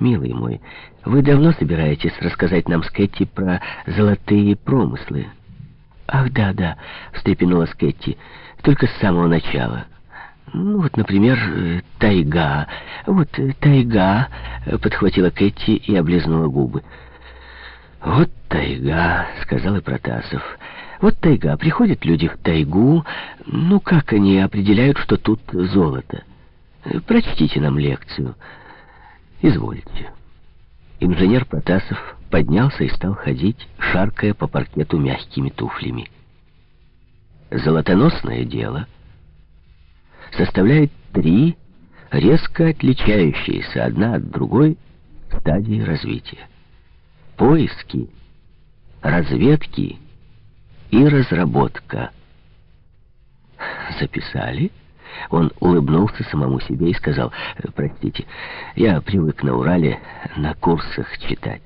«Милый мой, вы давно собираетесь рассказать нам с Кэти про золотые промыслы?» «Ах, да, да», — встрепенулась Кэти, — «только с самого начала». «Ну вот, например, э, тайга. Вот э, тайга», — подхватила Кэти и облизнула губы. «Вот тайга», — сказал и Протасов. «Вот тайга. Приходят люди в тайгу. Ну, как они определяют, что тут золото? Прочтите нам лекцию». «Извольте». Инженер Протасов поднялся и стал ходить, шаркая по паркету мягкими туфлями. Золотоносное дело составляет три резко отличающиеся одна от другой стадии развития. Поиски, разведки и разработка. Записали? Он улыбнулся самому себе и сказал, «Простите, я привык на Урале на курсах читать».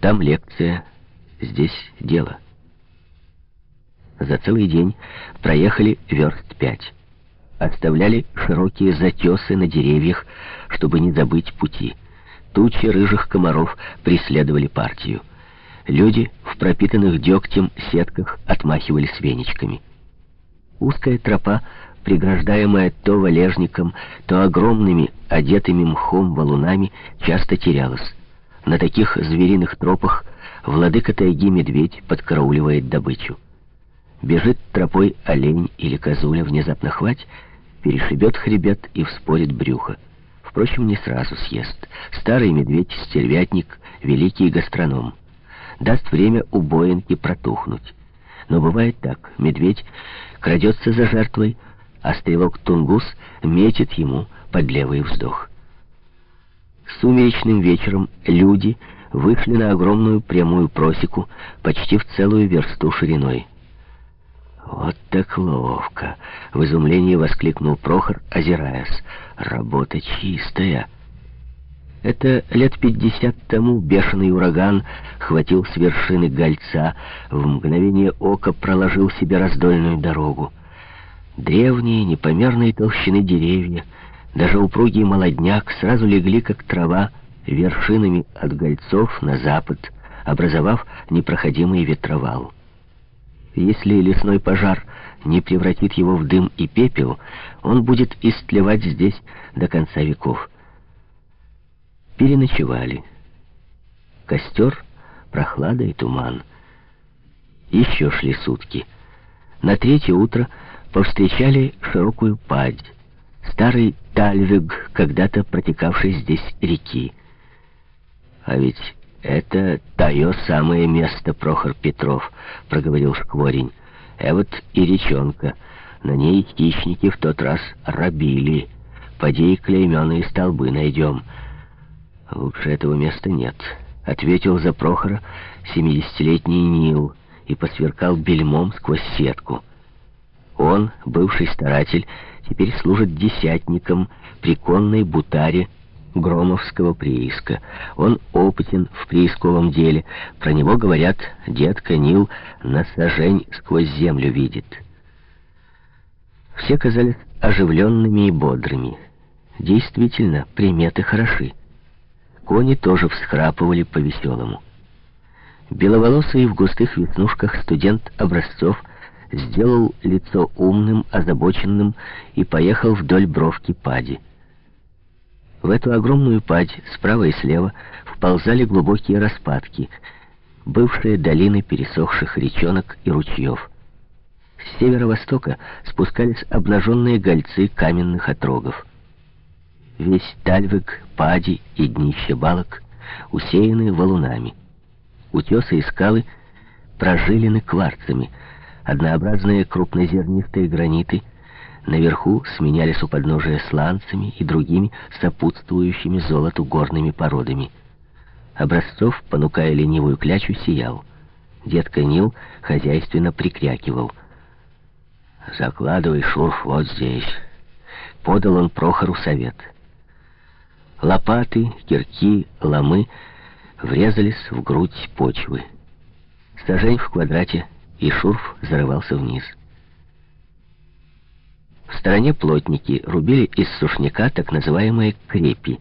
Там лекция, здесь дело. За целый день проехали верст пять. Оставляли широкие затесы на деревьях, чтобы не забыть пути. Тучи рыжих комаров преследовали партию. Люди в пропитанных дегтем сетках отмахивались веничками. Узкая тропа, преграждаемая то валежником, то огромными, одетыми мхом валунами, часто терялась. На таких звериных тропах владыка тайги медведь подкарауливает добычу. Бежит тропой олень или козуля, внезапно хвать, перешибет хребет и вспорит брюхо. Впрочем, не сразу съест. Старый медведь-стервятник, великий гастроном. Даст время убоинке протухнуть. Но бывает так. Медведь крадется за жертвой, а стрелок Тунгус метит ему под левый вздох. Сумеречным вечером люди вышли на огромную прямую просеку почти в целую версту шириной. «Вот так ловко!» — в изумлении воскликнул Прохор, озираясь. «Работа чистая!» Это лет пятьдесят тому бешеный ураган хватил с вершины гольца, в мгновение ока проложил себе раздольную дорогу. Древние, непомерные толщины деревья, даже упругий молодняк сразу легли, как трава, вершинами от гольцов на запад, образовав непроходимый ветровал. Если лесной пожар не превратит его в дым и пепел, он будет истлевать здесь до конца веков переночевали. Костер, прохлада и туман. Еще шли сутки. На третье утро повстречали широкую падь, старый Тальвег, когда-то протекавший здесь реки. А ведь это тое самое место, Прохор Петров, проговорил Шкворень. А вот и речонка. На ней хищники в тот раз рабили. Поди клейменные столбы найдем. «Лучше этого места нет», — ответил за Прохора семидесятилетний Нил и посверкал бельмом сквозь сетку. Он, бывший старатель, теперь служит десятником при конной бутаре Громовского прииска. Он опытен в приисковом деле. Про него говорят, детка Нил на сажень сквозь землю видит. Все казались оживленными и бодрыми. Действительно, приметы хороши. Кони тоже всхрапывали по-веселому. Беловолосый в густых веснушках студент образцов сделал лицо умным, озабоченным и поехал вдоль бровки пади. В эту огромную падь справа и слева вползали глубокие распадки, бывшие долины пересохших речонок и ручьев. С северо-востока спускались обнаженные гольцы каменных отрогов. Весь Тальвик, Пади и днище балок усеяны валунами. Утесы и скалы прожилены кварцами. Однообразные крупнозернистые граниты наверху сменялись у подножия сланцами и другими сопутствующими золоту горными породами. Образцов, понукая ленивую клячу, сиял. Дед Нил хозяйственно прикрякивал. «Закладывай шурф вот здесь», — подал он Прохору совет — Лопаты, кирки, ломы врезались в грудь почвы. Сажень в квадрате, и шурф зарывался вниз. В стороне плотники рубили из сушняка так называемые крепи.